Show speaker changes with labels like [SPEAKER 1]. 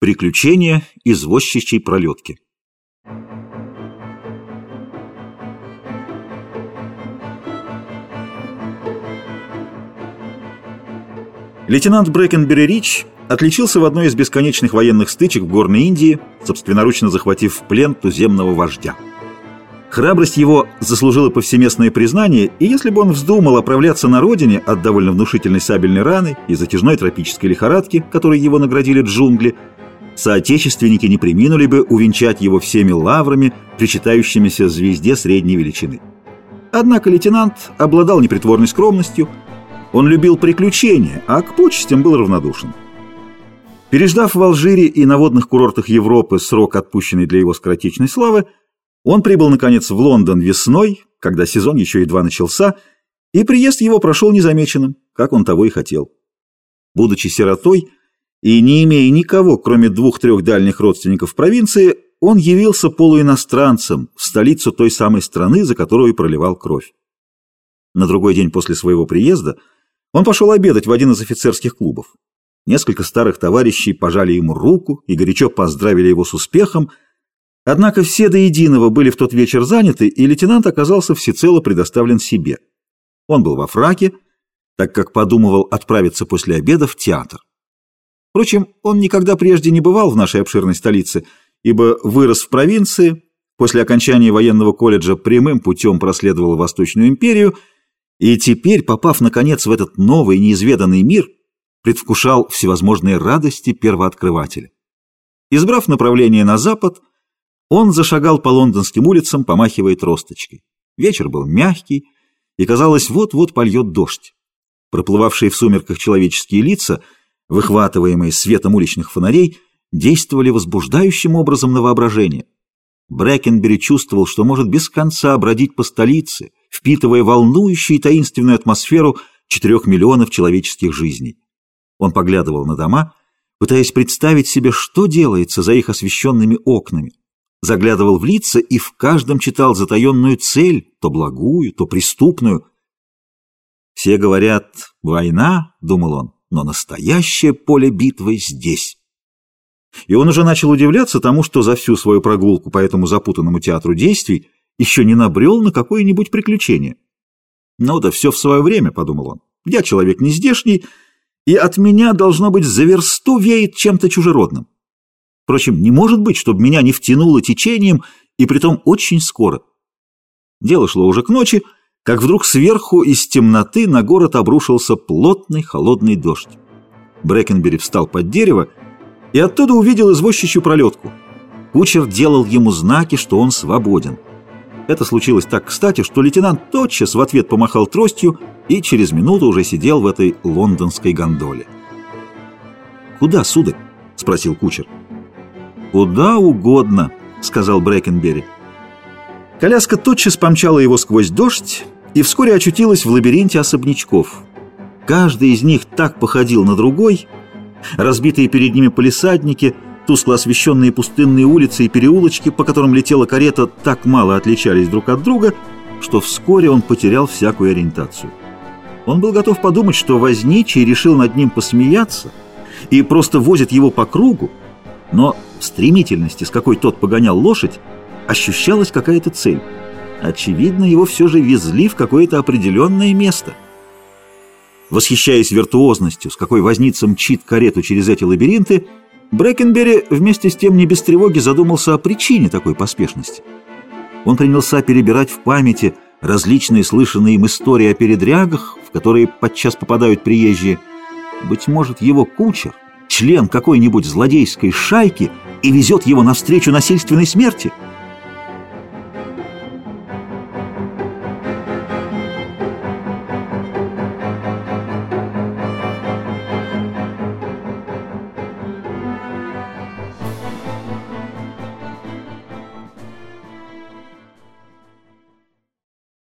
[SPEAKER 1] Приключения извозчичьей пролетки. Лейтенант Брэкенбери Рич отличился в одной из бесконечных военных стычек в Горной Индии, собственноручно захватив в плен туземного вождя. Храбрость его заслужила повсеместное признание, и если бы он вздумал оправляться на родине от довольно внушительной сабельной раны и затяжной тропической лихорадки, которой его наградили джунгли, соотечественники не приминули бы увенчать его всеми лаврами, причитающимися звезде средней величины. Однако лейтенант обладал непритворной скромностью, он любил приключения, а к почестям был равнодушен. Переждав в Алжире и на водных курортах Европы срок, отпущенный для его скоротечной славы, он прибыл, наконец, в Лондон весной, когда сезон еще едва начался, и приезд его прошел незамеченным, как он того и хотел. Будучи сиротой, и не имея никого, кроме двух-трех дальних родственников в провинции, он явился полуиностранцем в столицу той самой страны, за которую проливал кровь. На другой день после своего приезда он пошел обедать в один из офицерских клубов. Несколько старых товарищей пожали ему руку и горячо поздравили его с успехом, однако все до единого были в тот вечер заняты, и лейтенант оказался всецело предоставлен себе. Он был во фраке, так как подумывал отправиться после обеда в театр. Впрочем, он никогда прежде не бывал в нашей обширной столице, ибо вырос в провинции, после окончания военного колледжа прямым путем проследовал Восточную империю, и теперь, попав, наконец, в этот новый неизведанный мир, предвкушал всевозможные радости первооткрывателя. Избрав направление на запад, он зашагал по лондонским улицам, помахивая тросточкой. Вечер был мягкий, и, казалось, вот-вот польет дождь. Проплывавшие в сумерках человеческие лица — выхватываемые светом уличных фонарей, действовали возбуждающим образом на воображение. Брэкенбери чувствовал, что может без конца бродить по столице, впитывая волнующую и таинственную атмосферу четырех миллионов человеческих жизней. Он поглядывал на дома, пытаясь представить себе, что делается за их освещенными окнами. Заглядывал в лица и в каждом читал затаенную цель, то благую, то преступную. «Все говорят, война», — думал он, но настоящее поле битвы здесь. И он уже начал удивляться тому, что за всю свою прогулку по этому запутанному театру действий еще не набрел на какое-нибудь приключение. «Ну да все в свое время», — подумал он. «Я человек не здешний, и от меня, должно быть, за версту веет чем-то чужеродным. Впрочем, не может быть, чтобы меня не втянуло течением, и притом очень скоро». Дело шло уже к ночи, — как вдруг сверху из темноты на город обрушился плотный холодный дождь. Брэкенбери встал под дерево и оттуда увидел извозчичью пролетку. Кучер делал ему знаки, что он свободен. Это случилось так кстати, что лейтенант тотчас в ответ помахал тростью и через минуту уже сидел в этой лондонской гондоле. «Куда, сударь?» — спросил кучер. «Куда угодно», — сказал Брэкенбери. Коляска тотчас помчала его сквозь дождь и вскоре очутилась в лабиринте особнячков. Каждый из них так походил на другой. Разбитые перед ними полисадники, тускло освещенные пустынные улицы и переулочки, по которым летела карета, так мало отличались друг от друга, что вскоре он потерял всякую ориентацию. Он был готов подумать, что возничий решил над ним посмеяться и просто возит его по кругу, но в стремительности, с какой тот погонял лошадь, ощущалась какая-то цель. Очевидно, его все же везли в какое-то определенное место. Восхищаясь виртуозностью, с какой возница мчит карету через эти лабиринты, Брэкенбери вместе с тем не без тревоги задумался о причине такой поспешности. Он принялся перебирать в памяти различные слышанные им истории о передрягах, в которые подчас попадают приезжие. Быть может, его кучер, член какой-нибудь злодейской шайки, и везет его навстречу насильственной смерти –